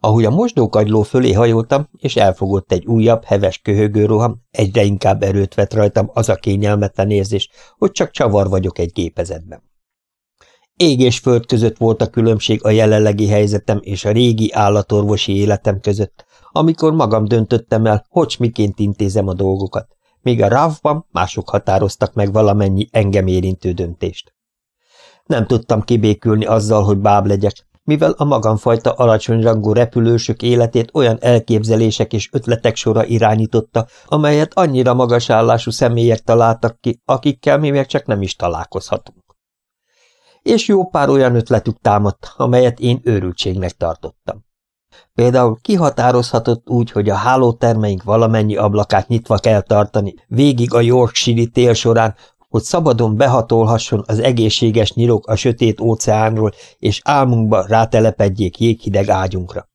Ahogy a mosdókagyló fölé hajoltam, és elfogott egy újabb, heves köhögő roham, egyre inkább erőt vett rajtam az a kényelmetlen érzés, hogy csak csavar vagyok egy gépezetben. Ég és föld között volt a különbség a jelenlegi helyzetem és a régi állatorvosi életem között, amikor magam döntöttem el, hogy miként intézem a dolgokat, míg a rávban mások határoztak meg valamennyi engem érintő döntést. Nem tudtam kibékülni azzal, hogy báb legyek, mivel a magamfajta alacsonyrangú repülősök életét olyan elképzelések és ötletek sora irányította, amelyet annyira magasállású személyek találtak ki, akikkel mi még csak nem is találkozhatunk. És jó pár olyan ötletük támadt, amelyet én őrültségnek tartottam. Például kihatározhatott úgy, hogy a hálótermeink valamennyi ablakát nyitva kell tartani, végig a Yorkshire tél során, hogy szabadon behatolhasson az egészséges nyilok a sötét óceánról, és álmunkba rátelepedjék jéghideg ágyunkra.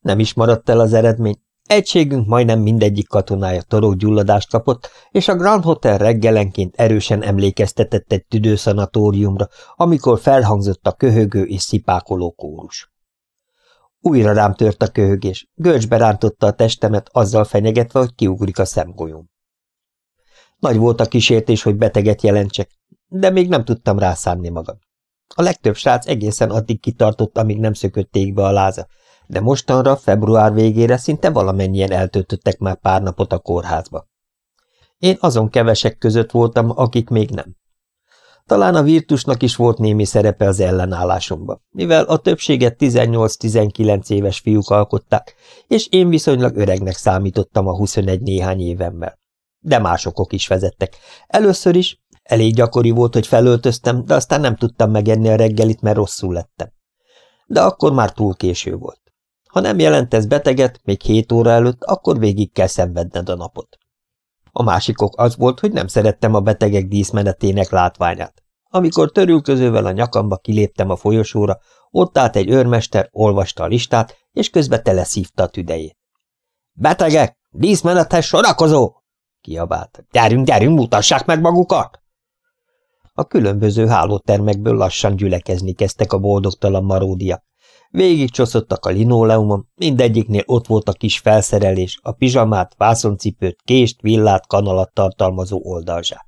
Nem is maradt el az eredmény. Egységünk majdnem mindegyik katonája torokgyulladást kapott, és a Grand Hotel reggelenként erősen emlékeztetett egy tüdőszanatóriumra, amikor felhangzott a köhögő és szipákoló kórus. Újra rám tört a köhögés, görcsbe rántotta a testemet, azzal fenyegetve, hogy kiugrik a szemgolyóm. Nagy volt a kísértés, hogy beteget jelentsek, de még nem tudtam rászánni magam. A legtöbb srác egészen addig kitartott, amíg nem szökötték be a láza, de mostanra, február végére szinte valamennyien eltöltöttek már pár napot a kórházba. Én azon kevesek között voltam, akik még nem. Talán a virtusnak is volt némi szerepe az ellenállásomban, mivel a többséget 18-19 éves fiúk alkották, és én viszonylag öregnek számítottam a 21 néhány évemmel. De másokok is vezettek. Először is elég gyakori volt, hogy felöltöztem, de aztán nem tudtam megenni a reggelit, mert rosszul lettem. De akkor már túl késő volt. Ha nem jelentesz beteget, még hét óra előtt, akkor végig kell szenvedned a napot. A másikok az volt, hogy nem szerettem a betegek díszmenetének látványát. Amikor törülközővel a nyakamba kiléptem a folyosóra, ott állt egy őrmester, olvasta a listát, és közben teleszívta a tüdejét. – Betegek! Díszmenethez sorakozó! – kiabált. – Gyerünk, gyerünk, mutassák meg magukat! A különböző hálótermekből lassan gyülekezni kezdtek a boldogtalan maródiak. Végig csoszottak a linóleumon, mindegyiknél ott volt a kis felszerelés, a pizsamát, vászoncipőt, kést, villát, kanalat tartalmazó oldalzsák.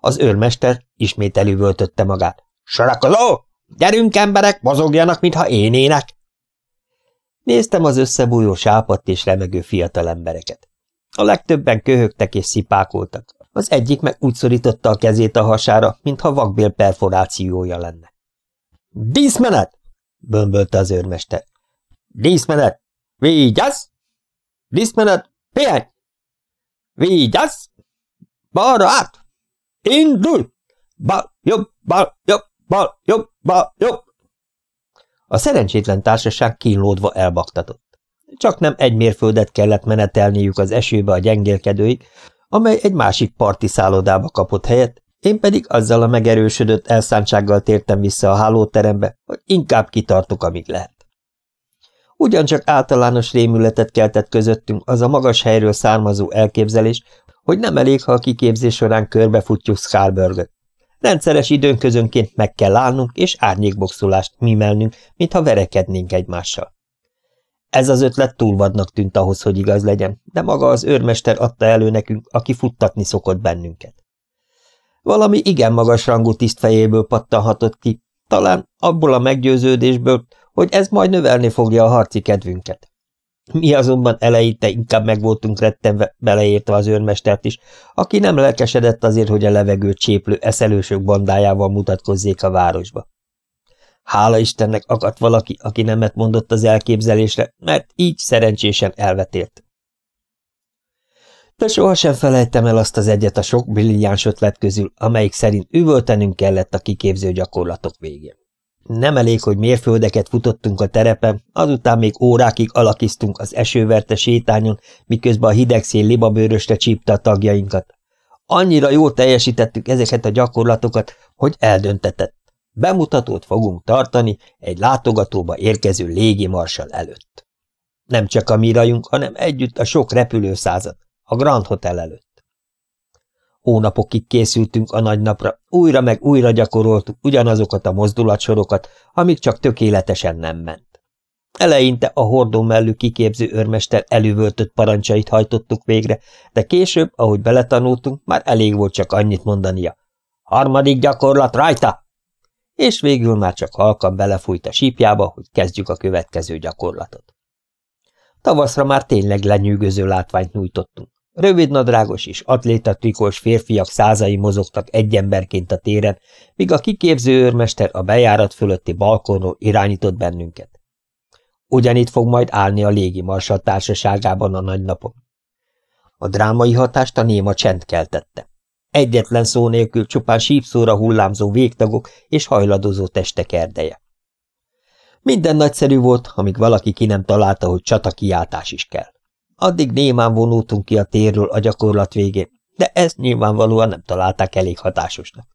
Az őrmester ismét elüvöltötte magát. – Sorakozó! Gyerünk, emberek, mozogjanak, mintha énének! Néztem az összebújó sápadt és remegő fiatal embereket. A legtöbben köhögtek és szipákoltak. Az egyik meg úgy szorította a kezét a hasára, mintha vakbél perforációja lenne. – Díszmenet! bömbölte az őrmester. Díszmenet! Vigyázz! Díszmenet! Pihenj! Vigyázz! Balra át! Indul! Bal, jobb, bal, jobb, bal, jobb, bal, jobb! A szerencsétlen társaság kínlódva elbaktatott. Csak nem egy mérföldet kellett menetelniük az esőbe a gyengélkedőig, amely egy másik parti szállodába kapott helyet, én pedig azzal a megerősödött elszántsággal tértem vissza a hálóterembe, hogy inkább kitartok, amíg lehet. Ugyancsak általános rémületet keltett közöttünk az a magas helyről származó elképzelés, hogy nem elég, ha a kiképzés során körbefutjuk Scarborough-öt. Rendszeres időnközönként meg kell állnunk, és árnyékboxolást mimelnünk, mintha verekednénk egymással. Ez az ötlet túl vadnak tűnt ahhoz, hogy igaz legyen, de maga az őrmester adta elő nekünk, aki futtatni szokott bennünket. Valami igen magas rangú tisztfejéből pattanhatott ki, talán abból a meggyőződésből, hogy ez majd növelni fogja a harci kedvünket. Mi azonban eleinte inkább meg voltunk rettenve, beleértve az őrmestert is, aki nem lelkesedett azért, hogy a levegőt cséplő eszelősök bandájával mutatkozzék a városba. Hála Istennek akadt valaki, aki nemet mondott az elképzelésre, mert így szerencsésen elvetélt. De sohasem felejtem el azt az egyet a sok brilliáns ötlet közül, amelyik szerint üvöltenünk kellett a kiképző gyakorlatok végén. Nem elég, hogy mérföldeket futottunk a terepen, azután még órákig alakiztunk az esőverte sétányon, miközben a hideg szél libabőrösre csípte a tagjainkat. Annyira jól teljesítettük ezeket a gyakorlatokat, hogy eldöntetett. Bemutatót fogunk tartani egy látogatóba érkező légimarsal előtt. Nem csak a mi rajunk, hanem együtt a sok repülőszázad, a Grand Hotel előtt. Hónapokig készültünk a nagy napra, újra meg újra gyakoroltuk ugyanazokat a mozdulatsorokat, amik csak tökéletesen nem ment. Eleinte a hordó mellű kiképző őrmester elővöltött parancsait hajtottuk végre, de később, ahogy beletanultunk, már elég volt csak annyit mondania. Harmadik gyakorlat rajta! És végül már csak halkan belefújt a sípjába, hogy kezdjük a következő gyakorlatot. Tavaszra már tényleg lenyűgöző látványt nyújtottunk. Rövidnadrágos és atlétatrikós férfiak százai mozogtak egy emberként a téren, míg a kiképző őrmester a bejárat fölötti balkonról irányított bennünket. Ugyanitt fog majd állni a légimarsal társaságában a nagy napon. A drámai hatást a néma csend keltette. Egyetlen szó nélkül csupán sípszóra hullámzó végtagok és hajladozó testek erdeje. Minden nagyszerű volt, amíg valaki ki nem találta, hogy csatakiáltás is kell. Addig némán vonultunk ki a térről a gyakorlat végén, de ezt nyilvánvalóan nem találták elég hatásosnak.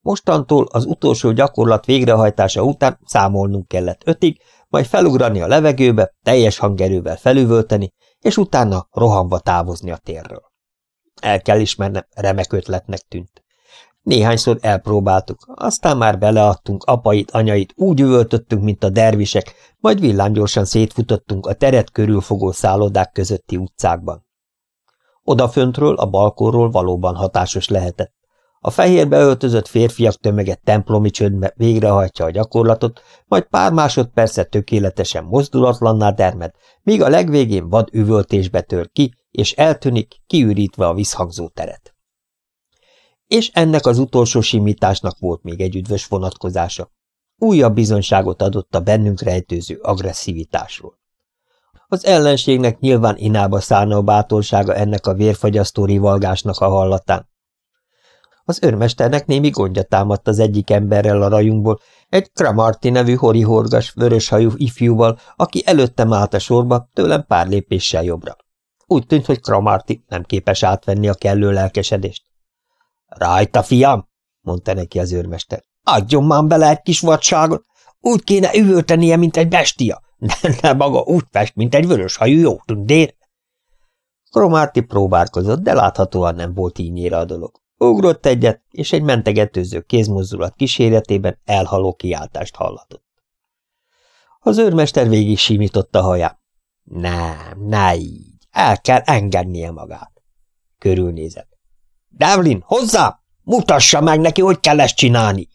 Mostantól az utolsó gyakorlat végrehajtása után számolnunk kellett ötig, majd felugrani a levegőbe, teljes hangerővel felüvölteni, és utána rohanva távozni a térről. El kell ismernem, remek ötletnek tűnt. Néhányszor elpróbáltuk, aztán már beleadtunk apait, anyait, úgy üvöltöttünk, mint a dervisek, majd villámgyorsan szétfutottunk a teret körülfogó szállodák közötti utcákban. Odaföntről, a balkorról valóban hatásos lehetett. A fehérbe öltözött férfiak tömege templomi csöndbe végrehajtja a gyakorlatot, majd pár másodpercet tökéletesen mozdulatlanná dermed, míg a legvégén vad üvöltésbe tör ki, és eltűnik, kiürítve a visszhangzó teret. És ennek az utolsó simításnak volt még egy üdvös vonatkozása. Újabb bizonyságot adott a bennünk rejtőző agresszivitásról. Az ellenségnek nyilván inába szállna a bátorsága ennek a vérfagyasztó rivalgásnak a hallatán. Az őrmesternek némi gondja támadt az egyik emberrel a rajunkból, egy Kramarti nevű horihorgas, vöröshajú ifjúval, aki előttem állt a sorba, tőlem pár lépéssel jobbra. Úgy tűnt, hogy Kramarti nem képes átvenni a kellő lelkesedést. – Rajta, fiam! – mondta neki az őrmester. – Adjon már bele egy kis vadságot! Úgy kéne üvöltenie, mint egy bestia, de ne maga úgy fest, mint egy vöröshajú jó tündér. Kromárti próbálkozott, de láthatóan nem volt ínyére a dolog. Ugrott egyet, és egy mentegetőző kézmozdulat kíséretében elhaló kiáltást hallatott. Az őrmester végig simította haját. Nem, ne így, el kell engednie magát. Körülnézett. Devlin, hozzá! Mutassa meg neki, hogy kell ezt csinálni!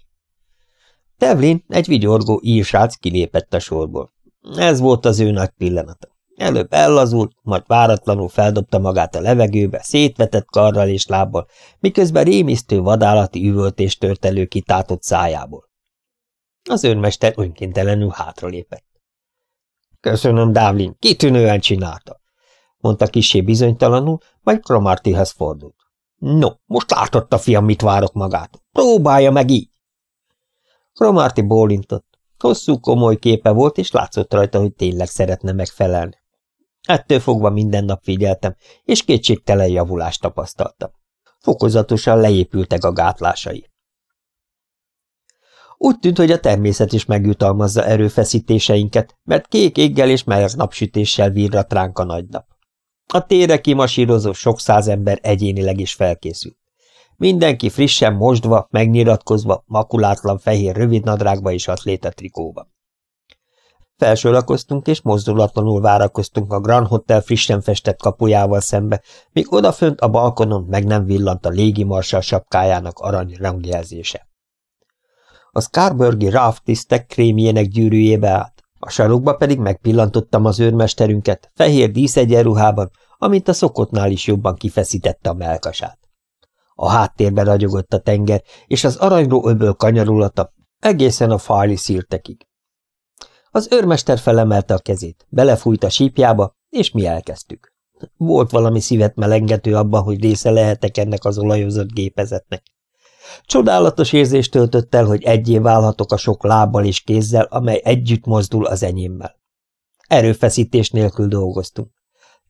Devlin, egy vigyorgó írsrác kilépett a sorból. Ez volt az ő nagy pillanata. Előbb ellazult, majd váratlanul feldobta magát a levegőbe, szétvetett karral és lábbal, miközben rémisztő vadállati üvöltést tört elő kitátott szájából. Az önmester önkéntelenül hátralépett. Köszönöm, Dávlin, kitűnően csinálta, mondta kisé bizonytalanul, majd Cromartyhez fordult. No, most látott a fiam, mit várok magát. Próbálja meg így. Cromarty bólintott. Hosszú, komoly képe volt, és látszott rajta, hogy tényleg szeretne megfelelni. Ettől fogva minden nap figyeltem, és kétségtelen javulást tapasztaltam. Fokozatosan leépültek a gátlásai. Úgy tűnt, hogy a természet is megjutalmazza erőfeszítéseinket, mert kék éggel és meleg napsütéssel virrat ránk a nagy nap. A tére kimasírozó sok száz ember egyénileg is felkészült. Mindenki frissen mosdva, megnyiratkozva, makulátlan fehér rövidnadrágba és atlétatrikóba. Felsorakoztunk, és mozdulatlanul várakoztunk a Grand Hotel frissen festett kapujával szembe, míg odafönt a balkonon meg nem villant a légimarsal sapkájának arany rangjelzése. A Scarburgi Raft tisztek krémjének gyűrűjébe állt, a sarokba pedig megpillantottam az őrmesterünket, fehér díszegyenruhában, amint a szokottnál is jobban kifeszítette a melkasát. A háttérben ragyogott a tenger, és az aranyró öböl kanyarulata egészen a fájli szírtekig. Az őrmester felemelte a kezét, belefújt a sípjába, és mi elkezdtük. Volt valami szívet melengető abban, hogy része lehetek ennek az olajozott gépezetnek. Csodálatos érzés töltött el, hogy egyé válhatok a sok lábbal és kézzel, amely együtt mozdul az enyémmel. Erőfeszítés nélkül dolgoztunk.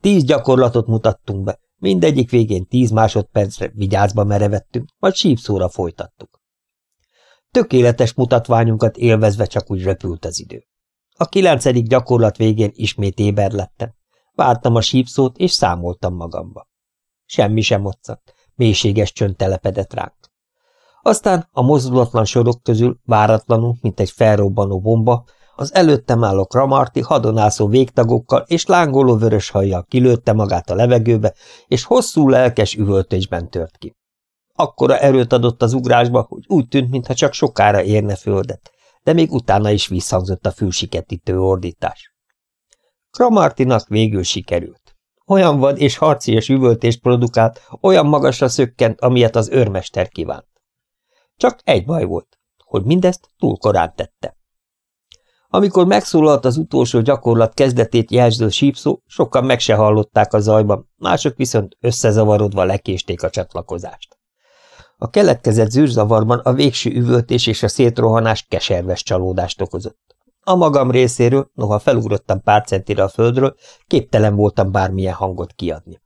Tíz gyakorlatot mutattunk be, mindegyik végén tíz másodpercre vigyázba merevettünk, majd sípszóra folytattuk. Tökéletes mutatványunkat élvezve csak úgy repült az idő. A kilencedik gyakorlat végén ismét éber lettem. Vártam a sípszót, és számoltam magamba. Semmi sem moccant, mélységes csönd telepedett ránk. Aztán a mozdulatlan sorok közül váratlanul, mint egy felrobbanó bomba, Az előttem álló Kramarti hadonászó végtagokkal és lángoló vörös hajjal kilőtte magát a levegőbe, és hosszú lelkes üvöltésben tört ki. Akkora erőt adott az ugrásba, hogy úgy tűnt, mintha csak sokára érne földet, de még utána is visszhangzott a fülsiketítő ordítás. Kramartinak végül sikerült. Olyan vad és harcias üvöltést produkált, olyan magasra szökkent, amilyet az őrmester kívánt. Csak egy baj volt, hogy mindezt túl korán tette. Amikor megszólalt az utolsó gyakorlat kezdetét jelző sípszó, sokan meg se hallották a zajban, mások viszont összezavarodva lekésték a csatlakozást. A keletkezett zűrzavarban a végső üvöltés és a szétrohanás keserves csalódást okozott. A magam részéről, noha felugrottam pár centire a földről, képtelen voltam bármilyen hangot kiadni.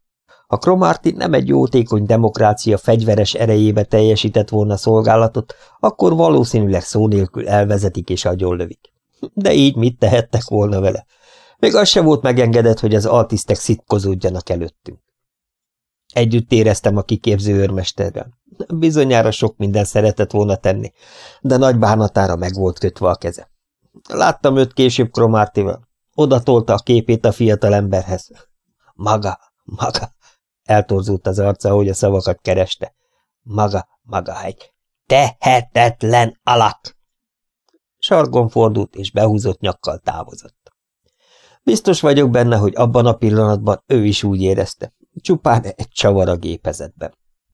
Ha Kromárti nem egy jótékony demokrácia fegyveres erejébe teljesített volna szolgálatot, akkor valószínűleg szó nélkül elvezetik és agyonlövik. De így mit tehettek volna vele? Még az se volt megengedett, hogy az altisztek szitkozódjanak előttünk. Együtt éreztem a kiképző őrmesterrel. Bizonyára sok minden szeretett volna tenni, de nagy bánatára meg volt kötve a keze. Láttam őt később Kromártival. Oda tolta a képét a fiatal emberhez. Maga, maga, eltorzult az arca, hogy a szavakat kereste. Maga, maga egy tehetetlen alak! Sargon fordult, és behúzott nyakkal távozott. Biztos vagyok benne, hogy abban a pillanatban ő is úgy érezte, csupán egy csavar a gépezetben.